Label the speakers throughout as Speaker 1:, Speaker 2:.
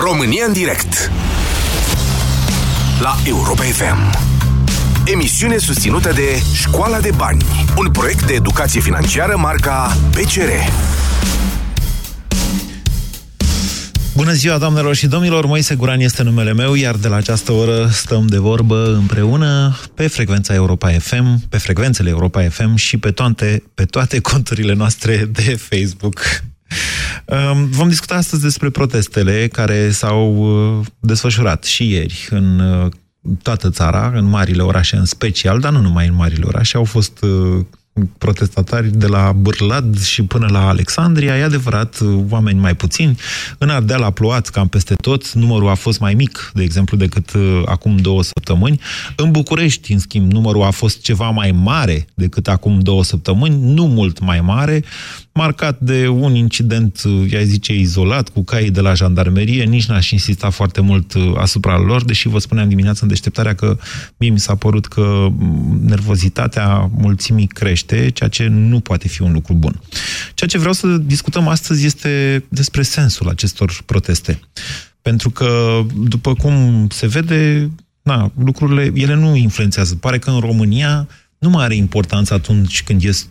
Speaker 1: România în direct La Europa FM Emisiune susținută de Școala de Bani Un proiect de educație financiară marca PCR
Speaker 2: Bună ziua, doamnelor și domnilor! Moise Guran este numele meu, iar de la această oră stăm de vorbă împreună pe frecvența Europa FM, pe frecvențele Europa FM și pe toate, pe toate conturile noastre de Facebook. Um, vom discuta astăzi despre protestele care s-au uh, desfășurat și ieri în uh, toată țara, în marile orașe în special, dar nu numai în marile orașe, au fost uh, protestatari de la Bârlad și până la Alexandria. E adevărat, oameni mai puțini. În Ardeal a plouat cam peste tot. Numărul a fost mai mic, de exemplu, decât uh, acum două săptămâni. În București, în schimb, numărul a fost ceva mai mare decât acum două săptămâni, nu mult mai mare, marcat de un incident, uh, i zice, izolat, cu caii de la jandarmerie. Nici n-aș insista foarte mult uh, asupra lor, deși vă spuneam dimineața în deșteptarea că mie mi s-a părut că mm, nervozitatea mulțimii crește crește, ceea ce nu poate fi un lucru bun. Ceea ce vreau să discutăm astăzi este despre sensul acestor proteste. Pentru că, după cum se vede, na, lucrurile, ele nu influențează. Pare că în România nu mai are importanță atunci când ies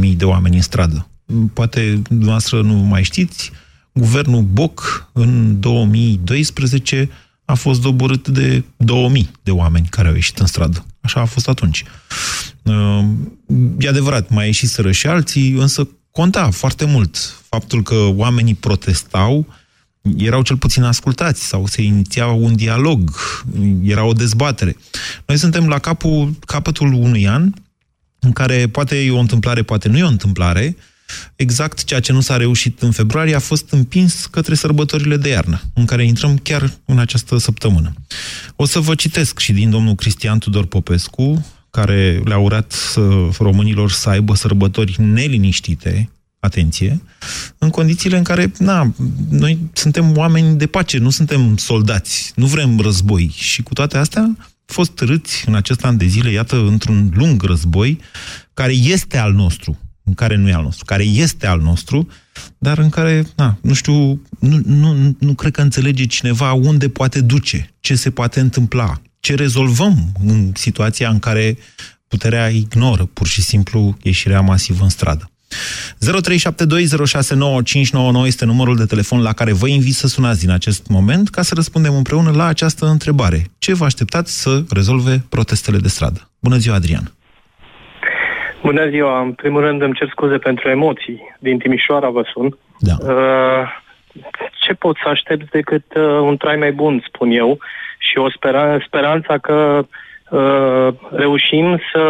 Speaker 2: 50.000 de oameni în stradă. Poate dumneavoastră nu mai știți, guvernul Boc în 2012 a fost doborât de 2000 de oameni care au ieșit în stradă. Așa a fost atunci. E adevărat, mai ieșiseră și alții, însă conta foarte mult faptul că oamenii protestau, erau cel puțin ascultați sau se iniția un dialog, era o dezbatere. Noi suntem la capul, capătul unui an în care poate e o întâmplare, poate nu e o întâmplare, exact ceea ce nu s-a reușit în februarie a fost împins către sărbătorile de iarnă, în care intrăm chiar în această săptămână. O să vă citesc și din domnul Cristian Tudor Popescu, care le-a urat să, românilor să aibă sărbători neliniștite, atenție, în condițiile în care, na, noi suntem oameni de pace, nu suntem soldați, nu vrem război. Și cu toate astea, fost râți în acest an de zile, iată, într-un lung război, care este al nostru, în care nu e al nostru, care este al nostru, dar în care, na, nu știu, nu, nu, nu cred că înțelege cineva unde poate duce, ce se poate întâmpla, ce rezolvăm în situația în care puterea ignoră pur și simplu ieșirea masivă în stradă. 0372069599 este numărul de telefon la care vă invit să sunați din acest moment ca să răspundem împreună la această întrebare. Ce vă așteptați să rezolve protestele de stradă? Bună ziua, Adrian!
Speaker 3: Bună ziua! În primul rând îmi cer scuze pentru emoții. Din Timișoara vă sun.
Speaker 2: Da.
Speaker 3: Uh, ce pot să aștept decât uh, un trai mai bun, spun eu, și o spera- speranța că uh, reușim să,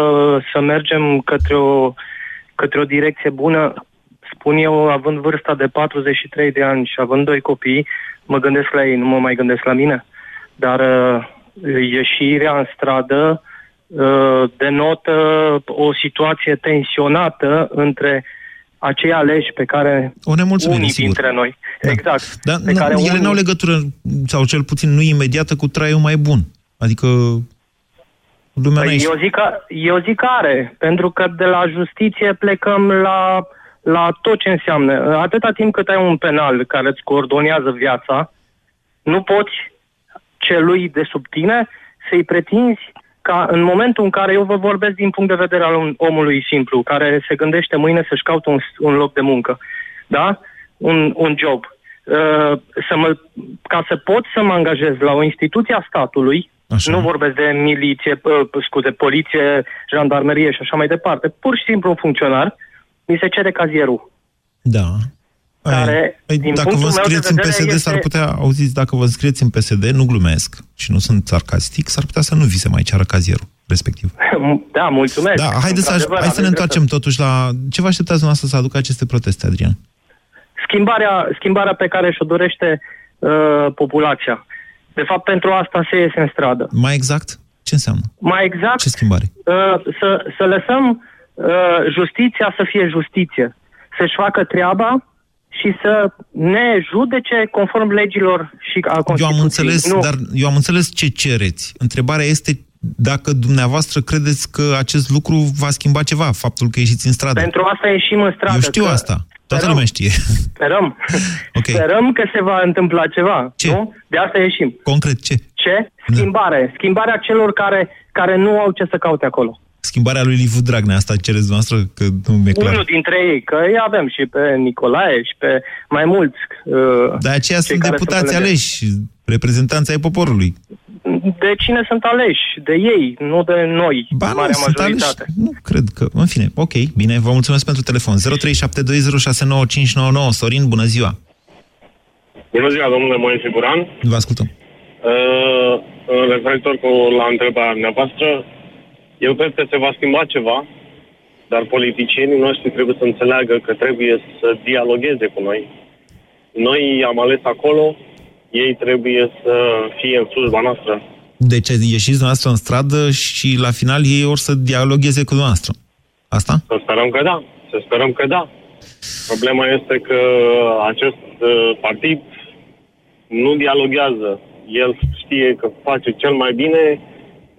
Speaker 3: să mergem către o, către o direcție bună. Spun eu, având vârsta de 43 de ani și având doi copii, mă gândesc la ei, nu mă mai gândesc la mine. Dar uh, ieșirea în stradă uh, denotă o situație tensionată între acei aleși pe care
Speaker 2: o unii
Speaker 3: sigur. dintre noi.
Speaker 2: Da.
Speaker 3: Exact.
Speaker 2: Dar pe care ele unii... n-au legătură, sau cel puțin nu imediată, cu traiul mai bun. Adică lumea păi
Speaker 3: eu, zic că, eu zic că are, pentru că de la justiție plecăm la, la tot ce înseamnă. Atâta timp cât ai un penal care îți coordonează viața, nu poți celui de sub tine să-i pretinzi ca în momentul în care eu vă vorbesc din punct de vedere al omului simplu, care se gândește mâine să-și caute un, un loc de muncă, da? un, un job, uh, să mă, ca să pot să mă angajez la o instituție a statului, Așa. Nu vorbesc de miliție, uh, scuze, poliție, jandarmerie și așa mai departe. Pur și simplu un funcționar, mi se cere cazierul.
Speaker 2: Da.
Speaker 3: Care,
Speaker 2: Ai, din dacă vă înscrieți în PSD, este... s-ar putea, auziți, dacă vă înscrieți în PSD, nu glumesc și nu sunt sarcastic, s-ar putea să nu vi se mai ceară cazierul respectiv.
Speaker 3: Da, mulțumesc.
Speaker 2: Da, haideți să, hai să ne întoarcem totuși la... Ce vă așteptați dumneavoastră să aducă aceste proteste, Adrian?
Speaker 3: Schimbarea, schimbarea pe care și-o dorește uh, populația. De fapt, pentru asta se iese în stradă.
Speaker 2: Mai exact? Ce înseamnă?
Speaker 3: Mai exact?
Speaker 2: Ce schimbare?
Speaker 3: Uh, să, să lăsăm uh, justiția să fie justiție. Să-și facă treaba și să ne judece conform legilor și a Constituției.
Speaker 2: Eu am înțeles, nu. dar eu am înțeles ce cereți. Întrebarea este dacă dumneavoastră credeți că acest lucru va schimba ceva, faptul că ieșiți în stradă.
Speaker 3: Pentru asta ieșim în stradă.
Speaker 2: Eu știu asta. Toată lumea știe.
Speaker 3: Sperăm.
Speaker 2: Ok.
Speaker 3: Sperăm că se va întâmpla ceva.
Speaker 2: Ce?
Speaker 3: Nu? De asta ieșim.
Speaker 2: Concret, ce?
Speaker 3: Ce? Schimbare. Schimbarea celor care, care nu au ce să caute acolo.
Speaker 2: Schimbarea lui Liviu Dragnea, asta cereți dumneavoastră, că nu mi-e clar.
Speaker 3: Unul dintre ei, că îi avem și pe Nicolae și pe mai mulți. Uh,
Speaker 2: De aceea
Speaker 3: cei
Speaker 2: sunt
Speaker 3: care
Speaker 2: deputați
Speaker 3: sunt legători.
Speaker 2: aleși, reprezentanți ai poporului.
Speaker 3: De cine sunt aleși? De ei, nu de noi,
Speaker 2: Ba nu,
Speaker 3: marea
Speaker 2: sunt aleși.
Speaker 3: majoritate.
Speaker 2: Nu, cred că... În fine, ok, bine, vă mulțumesc pentru telefon. 0372069599. Sorin, bună ziua!
Speaker 4: Bună ziua, domnule Moise Guran.
Speaker 2: Vă ascultăm.
Speaker 4: Uh, referitor cu la întrebarea dumneavoastră, eu cred că se va schimba ceva, dar politicienii noștri trebuie să înțeleagă că trebuie să dialogueze cu noi. Noi am ales acolo, ei trebuie să fie în slujba noastră.
Speaker 2: Deci ieșiți dumneavoastră în stradă și la final ei or să dialogueze cu dumneavoastră. Asta?
Speaker 4: Să sperăm că da, să sperăm că da. Problema este că acest uh, partid nu dialoguează. El știe că face cel mai bine,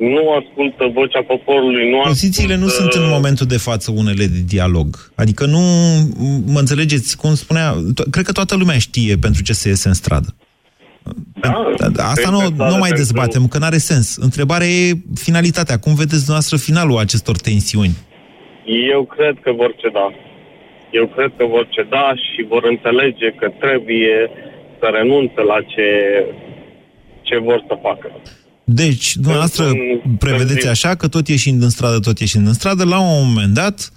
Speaker 4: nu ascultă vocea poporului, nu
Speaker 2: Pozițiile nu
Speaker 4: ascultă...
Speaker 2: sunt în momentul de față unele de dialog. Adică nu, mă înțelegeți, cum spunea, to- cred că toată lumea știe pentru ce se iese în stradă.
Speaker 4: Da,
Speaker 2: Asta
Speaker 4: pe
Speaker 2: nu,
Speaker 4: stradă
Speaker 2: nu mai
Speaker 4: pentru-
Speaker 2: dezbatem, că n-are sens. Întrebarea e finalitatea. Cum vedeți dumneavoastră finalul acestor tensiuni?
Speaker 4: Eu cred că vor ceda. Eu cred că vor ceda și vor înțelege că trebuie să renunțe la ce, ce vor să facă.
Speaker 2: Deci, dumneavoastră
Speaker 4: Sunt-
Speaker 2: prevedeți
Speaker 4: sunt-
Speaker 2: așa că tot ieșind în stradă, tot ieșind în stradă, la un moment dat,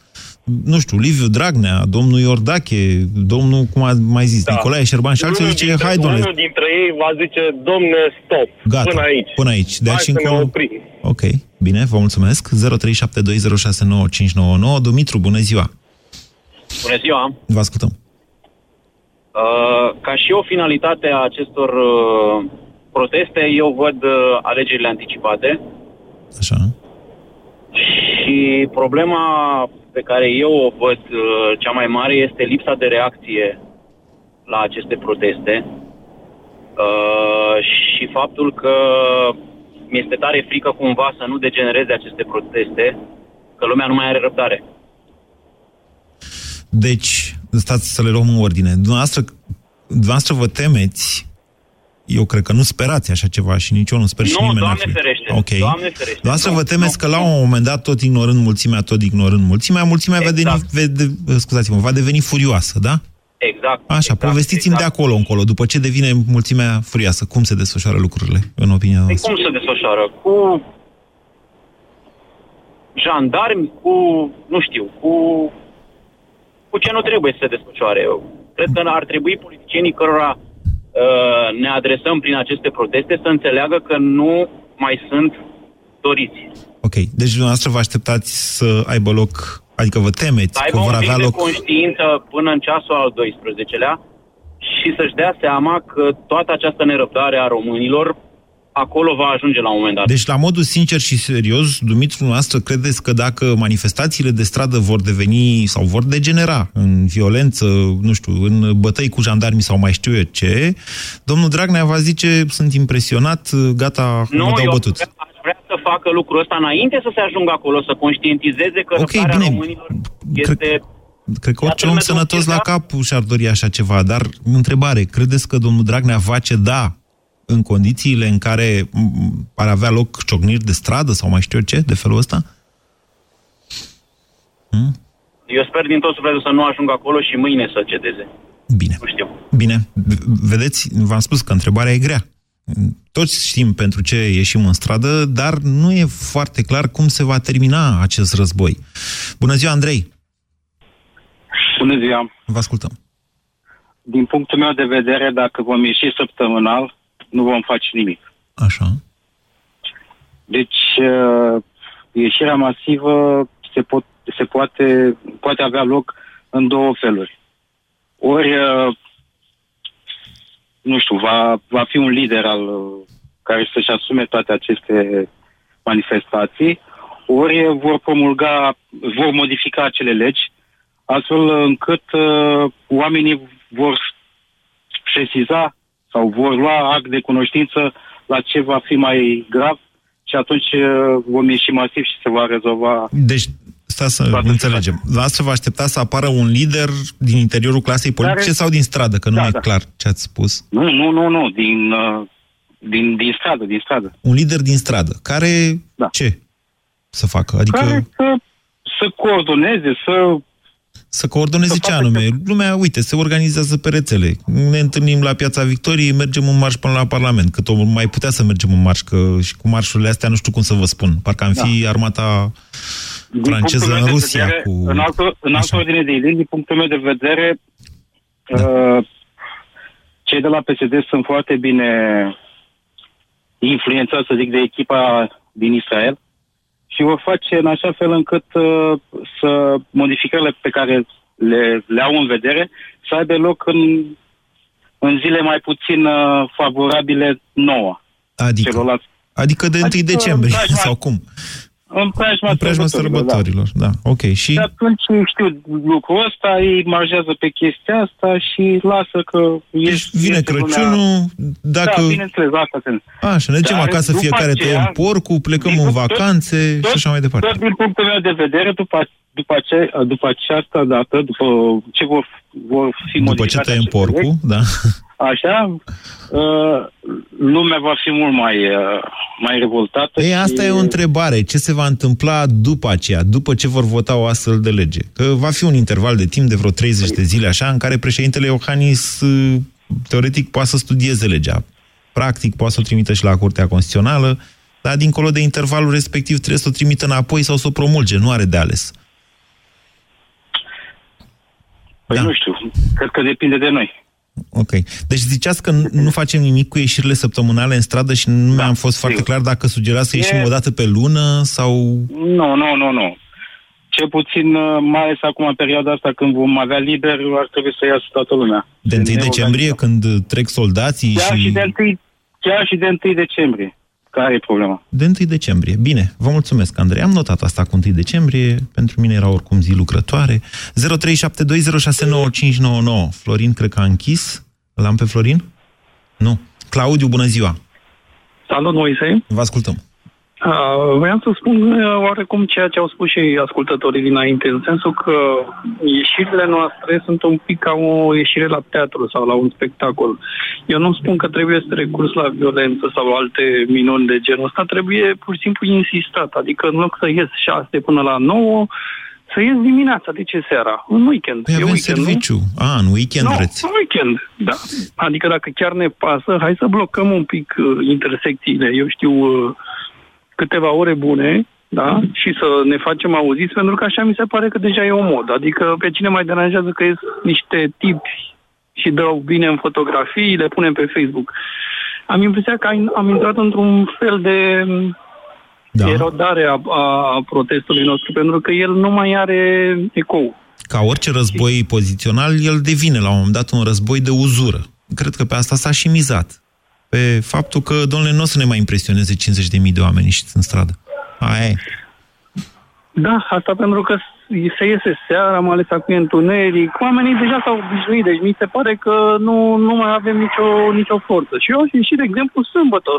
Speaker 2: nu știu, Liviu Dragnea, domnul Iordache, domnul, cum a mai zis,
Speaker 4: Da.
Speaker 2: Nicolae Șerban și alții
Speaker 4: Unul
Speaker 2: zice,
Speaker 4: dintre-
Speaker 2: hai, domnule,
Speaker 4: Unul dintre ei va zice, domne, stop,
Speaker 2: Gata,
Speaker 4: până aici.
Speaker 2: până aici. De
Speaker 4: Hai
Speaker 2: aici
Speaker 4: să ne
Speaker 2: încolo...
Speaker 4: oprim.
Speaker 2: Ok, bine, vă mulțumesc. 0372069599. Dumitru, bună ziua!
Speaker 5: Bună ziua!
Speaker 2: Vă ascultăm.
Speaker 5: Uh, ca și o finalitate a acestor uh, proteste, eu văd uh, alegerile anticipate
Speaker 2: Așa.
Speaker 5: și problema pe care eu o văd uh, cea mai mare este lipsa de reacție la aceste proteste uh, și faptul că mi-este tare frică cumva să nu degenereze aceste proteste, că lumea nu mai are răbdare.
Speaker 2: Deci, stați să le luăm în ordine. Dumneavoastră, dumneavoastră vă temeți, eu cred că nu sperați așa ceva și nici eu nu sper și
Speaker 5: Nu,
Speaker 2: nimeni
Speaker 5: Doamne
Speaker 2: n-ar fi.
Speaker 5: ferește,
Speaker 2: Ok.
Speaker 5: Doamne ferește.
Speaker 2: Dumneavoastră
Speaker 5: Nu,
Speaker 2: vă temeți
Speaker 5: nu.
Speaker 2: că la un moment dat, tot ignorând mulțimea, tot ignorând mulțimea, mulțimea va,
Speaker 5: Exact.
Speaker 2: deveni, vede, scuzați-mă, va deveni furioasă, da?
Speaker 5: Exact.
Speaker 2: Așa,
Speaker 5: exact,
Speaker 2: povestiți-mi
Speaker 5: exact.
Speaker 2: de acolo încolo, după ce devine mulțimea furioasă. Cum se desfășoară lucrurile, în opinia
Speaker 5: Păi
Speaker 2: noastră?
Speaker 5: cum se desfășoară? Cu jandarmi, cu, nu știu, cu, cu ce nu trebuie să se desfășoare. Eu cred că ar trebui politicienii cărora uh, ne adresăm prin aceste proteste să înțeleagă că nu mai sunt doriți.
Speaker 2: Ok, deci dumneavoastră vă așteptați să aibă loc, adică vă temeți
Speaker 5: Să
Speaker 2: că
Speaker 5: aibă
Speaker 2: vor
Speaker 5: un pic
Speaker 2: avea
Speaker 5: de
Speaker 2: loc...
Speaker 5: conștiință până în ceasul al 12-lea și să-și dea seama că toată această nerăbdare a românilor acolo va ajunge la un moment dat.
Speaker 2: Deci, la modul sincer și serios, Dumitru, noastră, credeți că dacă manifestațiile de stradă vor deveni sau vor degenera în violență, nu știu, în bătăi cu jandarmi sau mai știu eu ce, domnul Dragnea va zice, sunt impresionat, gata,
Speaker 5: Nu,
Speaker 2: mă dau
Speaker 5: eu
Speaker 2: bătut.
Speaker 5: Aș, vrea, aș vrea să facă lucrul ăsta înainte să se ajungă acolo, să conștientizeze că
Speaker 2: Ok,
Speaker 5: răbdarea
Speaker 2: bine.
Speaker 5: românilor este...
Speaker 2: Cred că orice
Speaker 5: Iată,
Speaker 2: om
Speaker 5: lumea
Speaker 2: sănătos la
Speaker 5: domnul
Speaker 2: cap și-ar dori așa ceva, dar întrebare, credeți că domnul Dragnea va ceda în condițiile în care m, ar avea loc ciocniri de stradă sau mai știu eu ce, de felul ăsta?
Speaker 5: Eu sper din tot sufletul să nu ajungă acolo și mâine să cedeze.
Speaker 2: Bine.
Speaker 5: Nu știu.
Speaker 2: Bine, V- vedeți, v-am spus că întrebarea e grea. Toți știm pentru ce ieșim în stradă, dar nu e foarte clar cum se va termina acest război. Bună ziua, Andrei!
Speaker 6: Bună ziua!
Speaker 2: Vă ascultăm.
Speaker 6: Din punctul meu de vedere, dacă vom ieși săptămânal, nu vom face nimic.
Speaker 2: Așa.
Speaker 6: Deci, uh, ieșirea masivă se, pot, se poate, poate avea loc în două feluri. Ori, uh, nu știu, va, va fi un lider al uh, care să-și asume toate aceste manifestații, ori vor promulga, vor modifica acele legi, astfel încât uh, oamenii vor sesiza sau vor lua act de cunoștință la ce va fi mai grav și atunci uh, vom ieși masiv și se va rezolva.
Speaker 2: Deci, Stați să Toată înțelegem. La asta vă aștepta să apară un lider din interiorul clasei politice Care... sau din stradă? Că nu da, e da. clar ce ați spus.
Speaker 6: Nu, nu, nu, nu. Din, uh, din, din stradă, din stradă.
Speaker 2: Un lider din stradă. Care da. ce să facă? Adică...
Speaker 6: Care să, să coordoneze, să
Speaker 2: să coordoneze ce anume? Lumea, uite, se organizează pe rețele. Ne întâlnim la Piața Victoriei, mergem în marș până la Parlament. Cât o mai putea să mergem în marș, că și cu marșurile astea nu știu cum să vă spun. Parcă am da. fi armata din franceză în Rusia.
Speaker 6: Vedere, cu... În altă, în altă ordine de idei, din punctul meu de vedere, da. uh, cei de la PSD sunt foarte bine influențați, să zic, de echipa din Israel și vor face în așa fel încât uh, să modificările pe care le, le au în vedere să aibă loc în, în zile mai puțin uh, favorabile nouă.
Speaker 2: Adică, celorlalți. adică de 1 adică, decembrie, sau cum?
Speaker 6: În preajma, în preajma
Speaker 2: sărbătorilor. Da. da. Ok. Și...
Speaker 6: și atunci știu lucrul ăsta, ei marjează pe chestia asta și lasă că...
Speaker 2: Deci vine Crăciunul, lumea... dacă...
Speaker 6: Da, bineînțeles, asta sunt.
Speaker 2: Așa, ne ducem acasă fiecare aceea, tăiem porcul, plecăm în vacanțe tot, și așa mai departe.
Speaker 6: Tot din punctul meu de vedere, după, după, ace, după această dată, după ce vor, vor fi
Speaker 2: După ce tăiem porcul, da
Speaker 6: așa, uh, lumea va fi mult mai, uh, mai revoltată.
Speaker 2: Ei, asta și... e o întrebare. Ce se va întâmpla după aceea, după ce vor vota o astfel de lege? Că va fi un interval de timp de vreo 30 de zile, așa, în care președintele Iohannis, uh, teoretic, poate să studieze legea. Practic, poate să o trimită și la Curtea Constituțională, dar dincolo de intervalul respectiv trebuie să o trimită înapoi sau să o promulge. Nu are de ales.
Speaker 6: Păi da. nu știu, cred că depinde de noi.
Speaker 2: Ok. Deci ziceați că nu facem nimic cu ieșirile săptămânale în stradă și nu da, mi-am fost foarte clar dacă sugerați să ieșim e... o dată pe lună sau...
Speaker 6: Nu, nu, nu, nu. Ce puțin, uh, mai ales acum, în perioada asta, când vom avea liber, ar trebui să iasă toată lumea.
Speaker 2: De 1 decembrie, când trec soldații
Speaker 6: chiar și... și de 1, chiar și de 1 decembrie. Care e problema?
Speaker 2: De 1 decembrie. Bine, vă mulțumesc, Andrei. Am notat asta cu 1 decembrie. Pentru mine era oricum zi lucrătoare. 0372069599. Florin, cred că a închis. L-am pe Florin? Nu. Claudiu, bună ziua!
Speaker 7: Salut, Moise!
Speaker 2: Vă ascultăm.
Speaker 7: Uh, vreau să spun uh, oarecum ceea ce au spus și ascultătorii dinainte, în sensul că ieșirile noastre sunt un pic ca o ieșire la teatru sau la un spectacol. Eu nu spun că trebuie să recurs la violență sau alte minuni de genul ăsta, trebuie pur și simplu insistat. Adică în loc să ies 6 până la 9, să ies dimineața, de ce seara? În weekend.
Speaker 2: Păi avem weekend, serviciu. Nu? A, în weekend
Speaker 7: no,
Speaker 2: vreți.
Speaker 7: în weekend, da. Adică dacă chiar ne pasă, hai să blocăm un pic uh, intersecțiile. Eu știu... Uh, câteva ore bune, da? Și să ne facem auziți, pentru că așa mi se pare că deja e o mod. Adică pe cine mai deranjează că ies niște tipi și dau bine în fotografii, le punem pe Facebook. Am impresia că am intrat într-un fel de da. erodare a, a protestului nostru, pentru că el nu mai are ecou.
Speaker 2: Ca orice război pozițional, el devine la un moment dat un război de uzură. Cred că pe asta s-a și mizat pe faptul că, domnule, nu o să ne mai impresioneze 50.000 de oameni și în stradă. Aia e.
Speaker 7: Da, asta pentru că se iese seara, mai ales acum întuneric. Oamenii deja s-au obișnuit, deci mi se pare că nu, nu mai avem nicio, nicio forță. Și eu aș ieși, de exemplu, sâmbătă.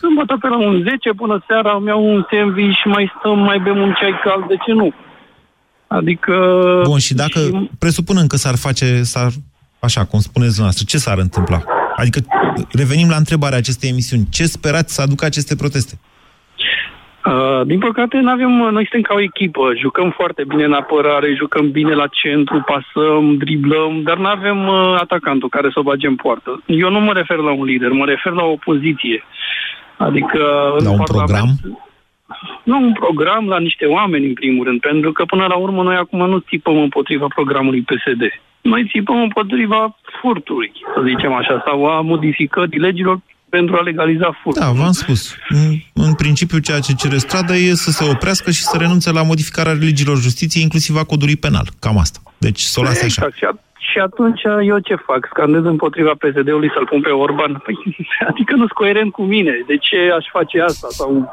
Speaker 7: Sâmbătă pe la un 10 până seara îmi iau un sandwich și mai stăm, mai bem un ceai cald, de ce nu? Adică...
Speaker 2: Bun, și dacă, și... presupunând că s-ar face, s-ar, așa cum spuneți dumneavoastră, ce s-ar întâmpla? Adică revenim la întrebarea acestei emisiuni. Ce sperați să aducă aceste proteste?
Speaker 7: Uh, din păcate, nu avem, noi suntem ca o echipă, jucăm foarte bine în apărare, jucăm bine la centru, pasăm, driblăm, dar nu avem uh, atacantul care să o bage în poartă. Eu nu mă refer la un lider, mă refer la o poziție. Adică...
Speaker 2: La un program?
Speaker 7: Nu un program, la niște oameni, în primul rând, pentru că până la urmă noi acum nu țipăm împotriva programului PSD noi țipăm împotriva furtului, să zicem așa, sau a modificării legilor pentru a legaliza furtul.
Speaker 2: Da, v-am spus. În, în principiu, ceea ce cere strada e să se oprească și să renunțe la modificarea legilor justiției, inclusiv a codului penal. Cam asta. Deci să o lase
Speaker 7: exact. așa. Și atunci eu ce fac? Scandez împotriva PSD-ului să-l pun pe Orban? Păi, adică nu-s coerent cu mine. De ce aș face asta? Sau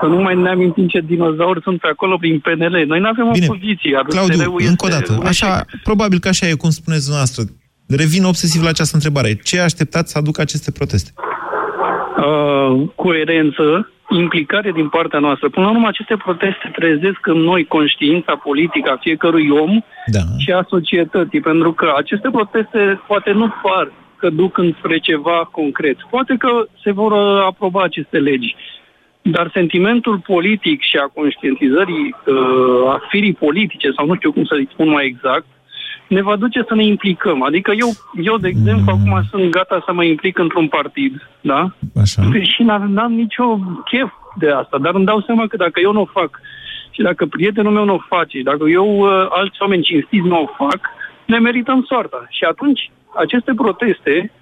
Speaker 7: să nu mai ne amintim ce dinozauri sunt pe acolo prin PNL. Noi nu avem
Speaker 2: Bine.
Speaker 7: o poziție.
Speaker 2: Claudiu, încă o dată. Așa, probabil că așa e, cum spuneți dumneavoastră. Revin obsesiv la această întrebare. Ce așteptați să aducă aceste proteste?
Speaker 7: Uh, coerență, implicare din partea noastră. Până la urmă, aceste proteste trezesc în noi conștiința politică a fiecărui om
Speaker 2: Da.
Speaker 7: și a societății, pentru că aceste proteste poate nu par că duc înspre ceva concret. Poate că se vor uh, aproba aceste legi. Dar sentimentul politic și a conștientizării uh, a firii politice, sau nu știu cum să-i spun mai exact, ne va duce să ne implicăm. Adică eu, eu de exemplu,
Speaker 2: Mm.
Speaker 7: acum sunt gata să mă implic într-un partid, da?
Speaker 2: Așa.
Speaker 7: Și n-am, n-am nicio chef de asta, dar îmi dau seama că dacă eu nu o fac și dacă prietenul meu nu o face, și dacă eu, uh, alți oameni cinstiți nu o fac, ne merităm soarta. Și atunci, aceste proteste,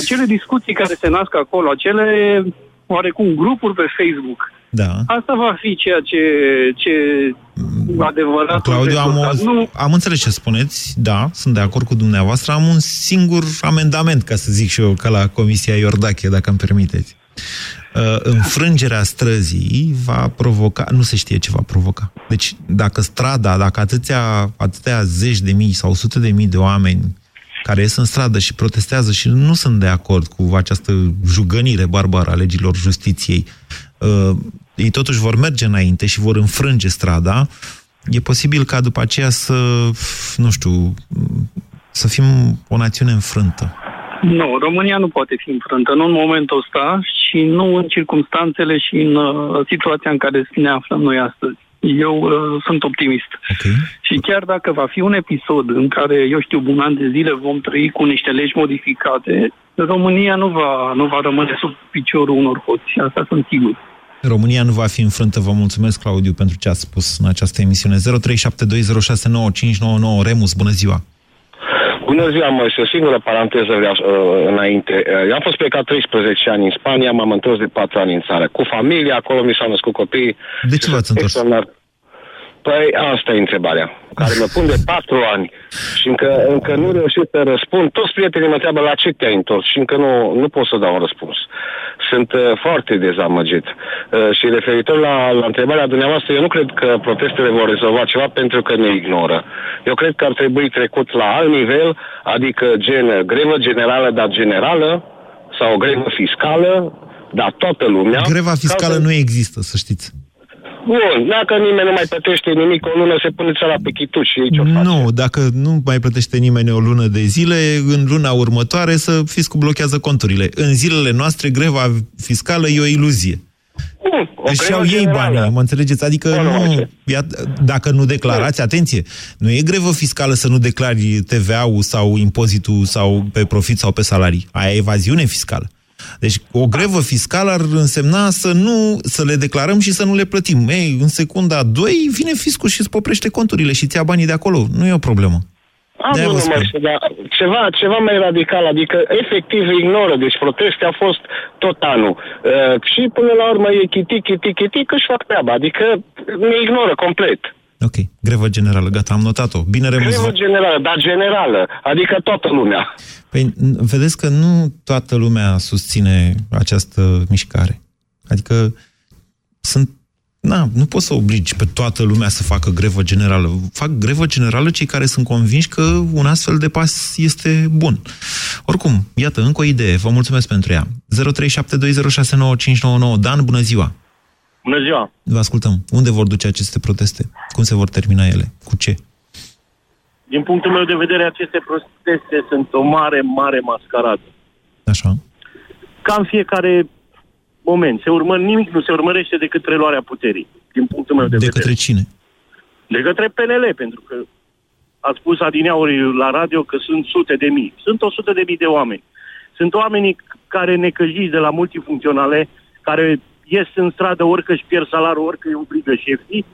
Speaker 7: acele discuții care se nasc acolo, acele oarecum grupuri pe Facebook,
Speaker 2: Da.
Speaker 7: asta va fi ceea ce, ce adevărat
Speaker 2: Claudiu, am,
Speaker 7: rezultat.
Speaker 2: o,
Speaker 7: Nu,
Speaker 2: am înțeles ce spuneți, da, sunt de acord cu dumneavoastră. Am un singur amendament, ca să zic și eu, ca la Comisia Iordache, dacă îmi permiteți. Uh, înfrângerea străzii va provoca, nu se știe ce va provoca. Deci, dacă strada, dacă atâtea, atâtea zeci de mii sau sute de mii de oameni care ies în stradă și protestează și nu sunt de acord cu această jugănire barbară a legilor justiției, uh, ei totuși vor merge înainte și vor înfrânge strada, e posibil ca după aceea să, nu știu, să fim o națiune înfrântă.
Speaker 7: nu, România nu poate fi înfrântă, nu în momentul ăsta și nu în circumstanțele și în uh, situația în care ne aflăm noi astăzi. Eu uh, sunt optimist.
Speaker 2: Ok?
Speaker 7: Și chiar dacă va fi un episod în care, eu știu, un an de zile vom trăi cu niște legi modificate, România nu va, nu va rămâne sub piciorul unor hoți. Asta sunt sigur.
Speaker 2: România nu va fi înfrântă. Vă mulțumesc, Claudiu, pentru ce ați spus în această emisiune. 0372069599 Remus, bună ziua!
Speaker 8: Bună ziua, mă, și o singură paranteză vreau uh, înainte. Uh, eu am fost plecat 13 ani în Spania, m-am întors de 4 ani în țară. Cu familie, acolo mi s-au născut copii.
Speaker 2: De ce v-ați întors?
Speaker 8: Extraordinar. Păi asta e întrebarea, care mă pun de patru ani și încă, încă nu reușit să răspund. Toți prietenii mă întreabă la ce te-ai întors și încă nu, nu pot să dau un răspuns. Sunt uh, foarte dezamăgit. Uh, și referitor la, la întrebarea dumneavoastră, eu nu cred că protestele vor rezolva ceva pentru că ne ignoră. Eu cred că ar trebui trecut la alt nivel, adică gen grevă generală, dar generală, sau o grevă fiscală, dar toată lumea.
Speaker 2: Greva fiscală
Speaker 8: Ca să-
Speaker 2: nu există, să știți.
Speaker 8: Bun, dacă nimeni nu mai plătește nimic o lună, se pune țara pe chituci și aici o face.
Speaker 2: Nu, dacă nu mai plătește nimeni o lună de zile, în luna următoare să fiscul blochează conturile. În zilele noastre, greva fiscală e o iluzie.
Speaker 8: Bun, o
Speaker 2: Își
Speaker 8: grevă
Speaker 2: iau ei
Speaker 8: generală.
Speaker 2: banii, mă înțelegeți? Adică
Speaker 8: Bun,
Speaker 2: nu,
Speaker 8: ok.
Speaker 2: ia, dacă nu declarați, atenție, nu e grevă fiscală să nu declari TVA-ul sau impozitul sau pe profit sau pe salarii. Aia e evaziune fiscală. Deci o grevă fiscală ar însemna să nu să le declarăm și să nu le plătim. Ei, în secunda 2 vine fiscul și îți poprește conturile și îți ia banii de acolo. Nu e o problemă.
Speaker 8: Am
Speaker 2: De-aia vă
Speaker 8: nu
Speaker 2: spun.
Speaker 8: mai știu, dar ceva, ceva mai radical, adică efectiv ignoră, deci proteste au fost tot anul. Uh, și până la urmă e chiti, chiti, chiti, că își fac treaba, adică ne ignoră complet.
Speaker 2: Ok, grevă generală, gata, am notat-o. Bine, Remus.
Speaker 8: Grevă generală, dar generală, adică toată lumea.
Speaker 2: Păi, n- vedeți că nu toată lumea susține această mișcare. Adică sunt... Na, nu poți să obligi pe toată lumea să facă grevă generală. Fac grevă generală cei care sunt convinși că un astfel de pas este bun. Oricum, iată, încă o idee. Vă mulțumesc pentru ea. 0372069599. Dan, bună ziua!
Speaker 9: Bună ziua!
Speaker 2: Vă ascultăm. Unde vor duce aceste proteste? Cum se vor termina ele? Cu ce?
Speaker 9: Din punctul meu de vedere, aceste proteste sunt o mare, mare mascaradă.
Speaker 2: Așa?
Speaker 9: Ca în fiecare moment. Se urmă, nimic nu se urmărește decât preluarea puterii, din punctul meu de,
Speaker 2: De
Speaker 9: vedere.
Speaker 2: către cine?
Speaker 9: De către PNL, pentru că a spus adineauri la radio că sunt sute de mii. Sunt o sută de mii de oameni. Sunt oamenii care necăjiți de la multifuncționale, care ies în stradă orică își pierd salariul, orică îi obligă șefii.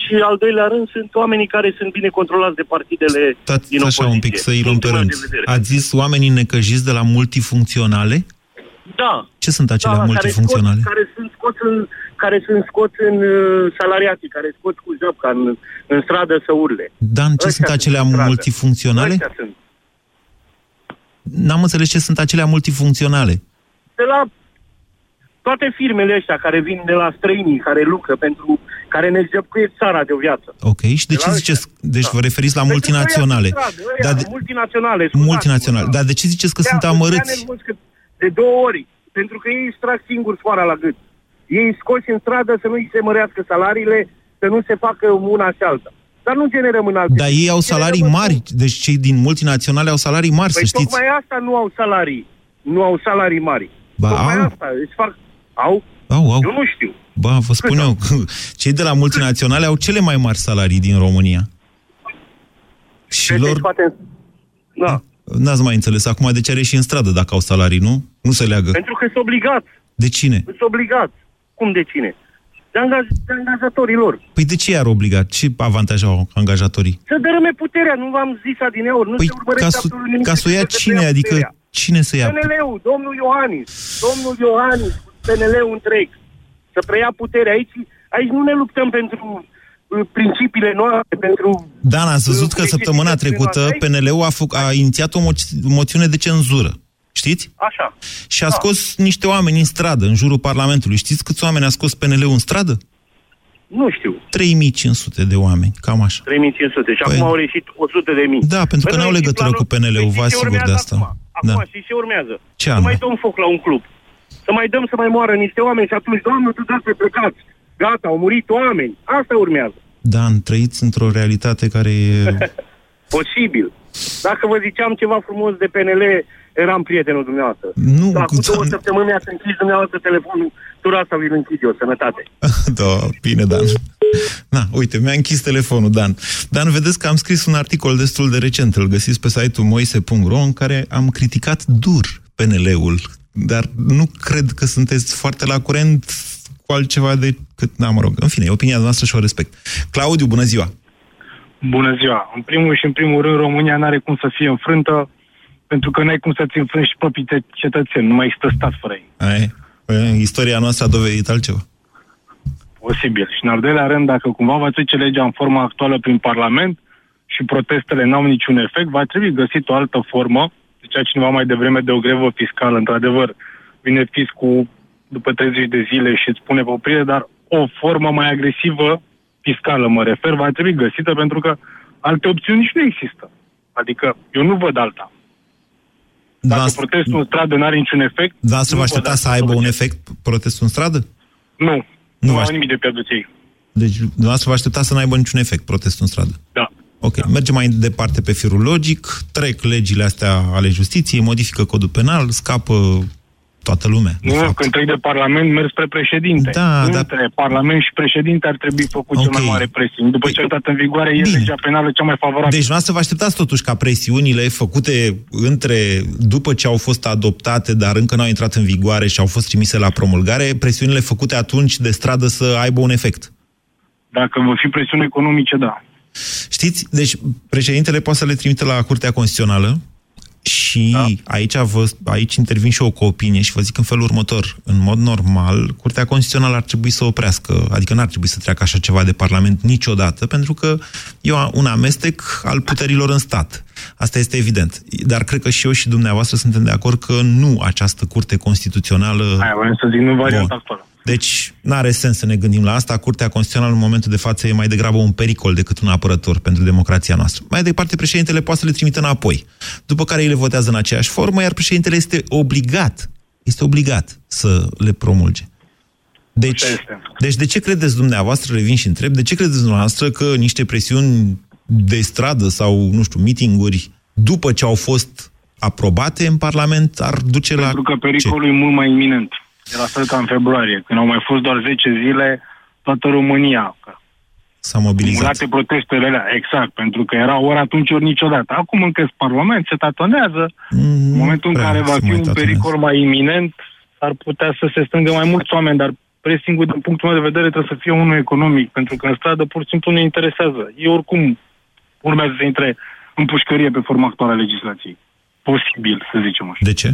Speaker 9: Și al doilea rând sunt oamenii care sunt bine controlați de partidele
Speaker 2: Stați
Speaker 9: din
Speaker 2: așa
Speaker 9: opoziție.
Speaker 2: un pic, să-i luăm pe
Speaker 9: Punctul meu
Speaker 2: rând.
Speaker 9: de vedere.
Speaker 2: Ați zis oamenii necăjiți de la multifuncționale?
Speaker 9: Da.
Speaker 2: Ce sunt acelea
Speaker 9: da,
Speaker 2: multifuncționale?
Speaker 9: Care, scot, care sunt scoți în, care sunt scoți în uh, salariații, care scot cu japca în, în stradă să urle.
Speaker 2: Dan, ce
Speaker 9: Ăștia
Speaker 2: sunt acelea
Speaker 9: în stradă.
Speaker 2: multifuncționale?
Speaker 9: Ăștia sunt.
Speaker 2: N-am înțeles ce sunt acelea multifuncționale.
Speaker 9: De la toate firmele astea care vin de la străinii, care lucră pentru, care ne zăpcuie țara de o viață.
Speaker 2: Ok, și de
Speaker 9: De
Speaker 2: ce
Speaker 9: la
Speaker 2: ziceți? Deci
Speaker 9: Da.
Speaker 2: vă referiți la
Speaker 9: Deci
Speaker 2: multinaționale.
Speaker 9: ăia din stradă, ăia,
Speaker 2: Dar de,
Speaker 9: multinaționale. scuzați-mă,
Speaker 2: multinaționale.
Speaker 9: da.
Speaker 2: Dar de ce ziceți că
Speaker 9: Ia,
Speaker 2: sunt
Speaker 9: îți
Speaker 2: amărâți?
Speaker 9: ia nervos că De două ori. pentru că ei își trag singur sfoara la gât. Ei scoși în stradă să nu-i se mărească salariile, să nu se facă una și alta. Dar nu generăm în alte.
Speaker 2: Dar ei au salarii mari, deci cei din multinaționale au salarii mari,
Speaker 9: păi
Speaker 2: să știți.
Speaker 9: tocmai asta nu au salarii. Nu au salarii mari.
Speaker 2: Ba,
Speaker 9: tocmai
Speaker 2: au.
Speaker 9: asta își fac... Au?
Speaker 2: Au, au.
Speaker 9: Eu nu știu.
Speaker 2: Ba, vă spun eu, cei de la multinaționale au cele mai mari salarii din România. Și
Speaker 9: Deci,
Speaker 2: lor...
Speaker 9: poate... Da.
Speaker 2: N-ați mai înțeles acum de ce are și în stradă dacă au salarii, nu? Nu se leagă.
Speaker 9: Pentru că sunt obligați.
Speaker 2: De cine?
Speaker 9: Sunt obligați. Cum de cine? De, angaj, de angajatorii lor.
Speaker 2: Păi de ce ar obligat? Ce avantaj au angajatorii?
Speaker 9: Să dărâme puterea, nu v-am zis adineori, nu
Speaker 2: Păi
Speaker 9: se urmărește
Speaker 2: ca să,
Speaker 9: absolut nimic.
Speaker 2: ca să o ia
Speaker 9: Se
Speaker 2: cine?
Speaker 9: preia
Speaker 2: Adică
Speaker 9: puterea.
Speaker 2: cine să ia?
Speaker 9: PNL-ul, domnul Iohannis, domnul Iohannis, PNL-ul întreg, să preia puterea. Aici, aici nu ne luptăm pentru uh, principiile noastre, pentru...
Speaker 2: Dan, ați văzut că săptămâna trecută PNL-ul a, făc, a inițiat o mo- moțiune de cenzură. Știți?
Speaker 9: Așa.
Speaker 2: Și a scos niște oameni în stradă, în jurul Parlamentului. Știți câți oameni a scos PNL-ul în stradă?
Speaker 9: Nu știu.
Speaker 2: 3500 de oameni, cam așa.
Speaker 9: 3500 și
Speaker 2: Păi-
Speaker 9: acum au ieșit 100 de mii.
Speaker 2: Da, pentru că
Speaker 9: Păi
Speaker 2: n-au
Speaker 9: noi și
Speaker 2: legătură
Speaker 9: planul-
Speaker 2: cu PNL-ul,
Speaker 9: Păi
Speaker 2: vă
Speaker 9: și ce
Speaker 2: asigur de
Speaker 9: urmează
Speaker 2: asta.
Speaker 9: Acum, acum
Speaker 2: Da.
Speaker 9: și ce urmează?
Speaker 2: Ce
Speaker 9: să
Speaker 2: anume?
Speaker 9: mai dăm foc la un club. Să mai dăm să mai moară niște oameni și atunci, doamnă, tu dați pe plecați. Gata, au murit oameni. Asta urmează.
Speaker 2: Dan, trăiți într-o realitate care e...
Speaker 9: Posibil. Dacă vă ziceam ceva frumos de PNL, eram prietenul dumneavoastră.
Speaker 2: Nu,
Speaker 9: Dar cu
Speaker 2: cu-
Speaker 9: două săptămâni mi-ați închis dumneavoastră telefonul. Tura asta vi-l închid eu, sănătate.
Speaker 2: da, bine, Dan. Na, uite, mi-a închis telefonul, Dan. Dan, vedeți că am scris un articol destul de recent, îl găsiți pe site-ul moise.ro, în care am criticat dur PNL-ul, dar nu cred că sunteți foarte la curent cu altceva decât... Na, mă rog, în fine, e opinia noastră și o respect. Claudiu, bună ziua!
Speaker 10: Bună ziua! În primul și în primul rând, România nu are cum să fie înfrântă, pentru că n-ai cum să-ți înfrângi și proprii te- cetățeni. Nu mai există stat fără ei.
Speaker 2: Ai, e, istoria noastră a dovedit altceva.
Speaker 10: Posibil. Și în al doilea rând, dacă cumva va trece legea în forma actuală prin Parlament și protestele n-au niciun efect, va trebui găsit o altă formă. Zicea cineva mai devreme de o grevă fiscală. Într-adevăr, vine fiscul după 30 de zile și îți pune pe oprire, dar o formă mai agresivă fiscală, mă refer, va trebui găsită pentru că alte opțiuni nici nu există. Adică eu nu văd alta. Dacă protestul în stradă nu are niciun efect...
Speaker 2: Da, să
Speaker 10: nu
Speaker 2: vă
Speaker 10: văd
Speaker 2: aștepta
Speaker 10: altă
Speaker 2: să aibă un
Speaker 10: soluție.
Speaker 2: efect protestul în stradă?
Speaker 10: Nu.
Speaker 2: Nu
Speaker 10: Nu
Speaker 2: vă
Speaker 10: au
Speaker 2: aștept-
Speaker 10: nimic de pierdut ei.
Speaker 2: Deci, dumneavoastră vă aștepta să n-aibă niciun efect protestul în stradă?
Speaker 10: Da.
Speaker 2: Ok, mergem mai departe pe firul logic, trec legile astea ale justiției, modifică codul penal, scapă toată lumea.
Speaker 10: Nu, când trec de Parlament, merg spre președinte.
Speaker 2: Da, da.
Speaker 10: Între Parlament și președinte ar trebui făcut cel mai mare presiune. După ce a dat în vigoare, e legea penală cea mai favorabilă.
Speaker 2: Deci noastră vă așteptați totuși ca presiunile făcute între, după ce au fost adoptate, dar încă nu au intrat în vigoare și au fost trimise la promulgare, presiunile făcute atunci de stradă să aibă un efect.
Speaker 10: Dacă vor fi presiuni economice, da.
Speaker 2: Știți, deci președintele poate să le trimite la Curtea Constituțională și da. aici, vă, aici intervin și eu cu opinie și vă zic în felul următor. În mod normal, Curtea Constituțională ar trebui să oprească, adică n-ar trebui să treacă așa ceva de Parlament niciodată, pentru că e un amestec al puterilor în stat. Asta este evident. Dar cred că și eu și dumneavoastră suntem de acord că nu această Curte Constituțională...
Speaker 10: Aia vreau să zic, nu varianta actuală.
Speaker 2: Deci, nu are sens să ne gândim la asta. Curtea Constituțională, în momentul de față, e mai degrabă un pericol decât un apărător pentru democrația noastră. Mai departe, președintele poate să le trimită înapoi. După care ei le votează în aceeași formă, iar președintele este obligat, este obligat să le promulge. Deci, deci de ce credeți dumneavoastră, revin și întreb, de ce credeți dumneavoastră că niște presiuni de stradă sau, nu știu, mitinguri, după ce au fost aprobate în Parlament, ar duce la...
Speaker 10: Pentru că pericolul e mult mai iminent. E la fel ca în februarie, când au mai fost doar 10 zile, toată România.
Speaker 2: S-a mobilizat.
Speaker 10: Mulate protestele alea, exact, pentru că era ori atunci, ori niciodată. Acum încă sunt Parlament, se tatonează. în momentul în
Speaker 2: prea
Speaker 10: care va
Speaker 2: se
Speaker 10: fi
Speaker 2: mai
Speaker 10: un
Speaker 2: tatonează.
Speaker 10: pericol mai iminent, ar putea să se strângă mai mulți oameni, dar pressing din punctul meu de vedere, trebuie să fie unul economic, pentru că în stradă pur și simplu nu interesează. Ei oricum urmează să intre în pușcărie pe forma actuală a legislației. Posibil, să zicem așa.
Speaker 2: De ce?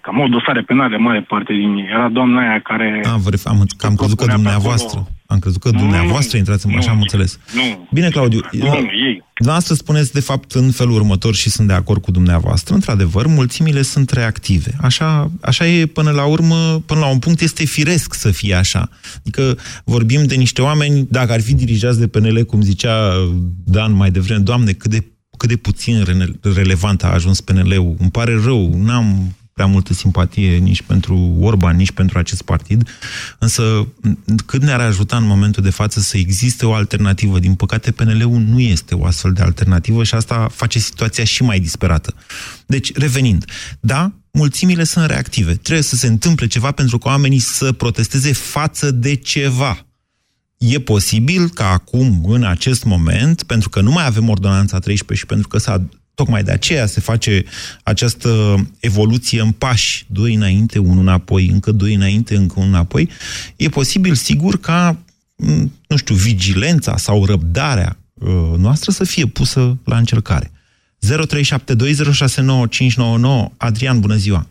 Speaker 10: Cam o dosare penale, mare parte din ei. Era doamna aia care...
Speaker 2: Am, vă ref- am, că am crezut că
Speaker 10: propunea pe
Speaker 2: dumneavoastră, am crezut că dumneavoastră intrați în așa am înțeles.
Speaker 10: Nu.
Speaker 2: Bine, Claudiu,
Speaker 10: Nu, nu, ei.
Speaker 2: Dumneavoastră spuneți, de fapt, în felul următor și sunt de acord cu dumneavoastră. Într-adevăr, mulțimile sunt reactive. Așa, așa e până la urmă, până la un punct este firesc să fie așa. Adică vorbim de niște oameni, dacă ar fi dirijați de PNL, cum zicea Dan mai devreme, Doamne, cât de, cât de puțin re- relevant a ajuns PNL-ul. Îmi pare rău, n-am prea multă simpatie nici pentru Orban, nici pentru acest partid, însă cât ne-ar ajuta în momentul de față să existe o alternativă? Din păcate, PNL-ul nu este o astfel de alternativă și asta face situația și mai disperată. Deci, revenind, da, mulțimile sunt reactive. Trebuie să se întâmple ceva pentru că oamenii să protesteze față de ceva. E posibil ca acum, în acest moment, pentru că nu mai avem ordonanța 13 și pentru că s-a Tocmai de aceea se face această evoluție în pași, doi înainte, unul înapoi, încă doi înainte, încă unul înapoi. E posibil, sigur, ca, nu știu, vigilența sau răbdarea uh, noastră să fie pusă la încercare. 0372069599 Adrian, bună ziua!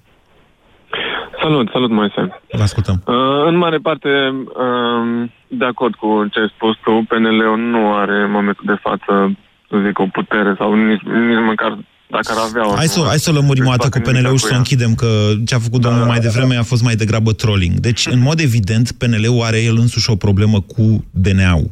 Speaker 11: Salut, salut, Moise.
Speaker 2: Vă ascultăm.
Speaker 11: Uh, în mare parte, uh, de acord cu ce ai spus tu, PNL-ul nu are în momentul de față să zic, o putere sau nici, nici măcar dacă ar avea...
Speaker 2: Hai să, hai să lămurim o dată cu PNL-ul și să o închidem, că ce a făcut domnul da, mai devreme a fost mai degrabă trolling. Deci, în mod evident, PNL-ul are el însuși o problemă cu DNA-ul.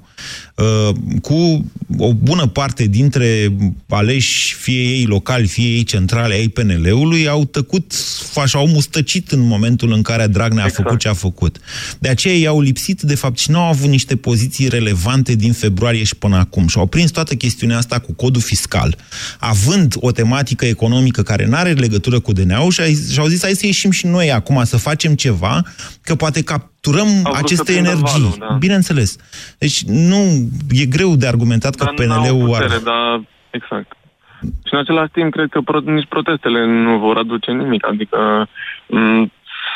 Speaker 2: Uh, cu o bună parte dintre aleși, fie ei locali, fie ei centrale, ai PNL-ului, au tăcut, așa, au mustăcit în momentul în care Dragnea exact. a făcut ce a făcut. De aceea ei au lipsit, de fapt, și nu au avut niște poziții relevante din februarie și până acum. Și au prins toată chestiunea asta cu codul fiscal, având o tematică economică care nu are legătură cu DNA-ul și au zis, hai să ieșim și noi acum să facem ceva, că poate cap capturăm aceste energii. Valul, da. Bineînțeles. Deci nu, e greu de argumentat că PNL-ul
Speaker 11: ar... Da, exact. Și în același timp, cred că pro- nici protestele nu vor aduce nimic. Adică m-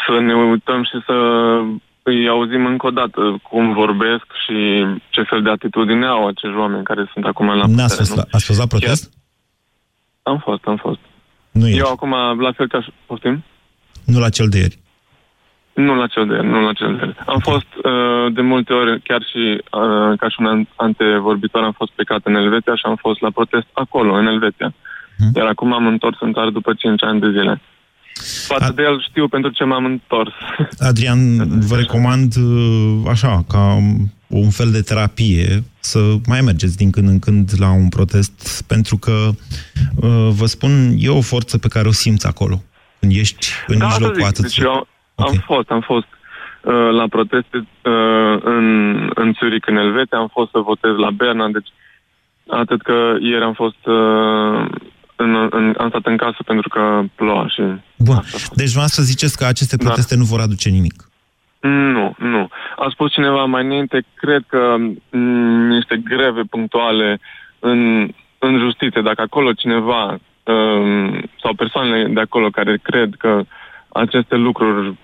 Speaker 11: să ne uităm și să îi auzim încă o dată cum vorbesc și ce fel de atitudine au acești oameni care sunt acum la putere.
Speaker 2: Fost la, ați fost la protest?
Speaker 11: Chiar? Am fost, am fost.
Speaker 2: Nu
Speaker 11: Eu ești. acum, la fel ca și... Poftim?
Speaker 2: Nu la cel de ieri.
Speaker 11: Nu la cel de ieri, nu la cel de ieri. Am fost uh, de multe ori, chiar și uh, ca și un antevorbitor, am fost plecat în Elveția și am fost la protest acolo, în Elveția. Hmm. Iar acum am întors în țară după 5 ani de zile. Față A... de el știu pentru ce m-am întors.
Speaker 2: Adrian, vă recomand uh, așa, ca un fel de terapie, să mai mergeți din când în când la un protest, pentru că, uh, vă spun, e o forță pe care o simți acolo, când ești în da, mijlocul atât. Deci
Speaker 11: eu, Okay. Am fost, am fost uh, la proteste uh, în, în Zurich, în Elveția, am fost să votez la Berna, deci atât că ieri am fost uh, în, în, am stat în casă pentru că ploua și...
Speaker 2: Bun, deci vreau să ziceți că aceste da. proteste da. nu vor aduce nimic.
Speaker 11: Nu, nu. A spus cineva mai înainte, cred că m- niște greve punctuale în, în justiție, dacă acolo cineva um, sau persoanele de acolo care cred că aceste lucruri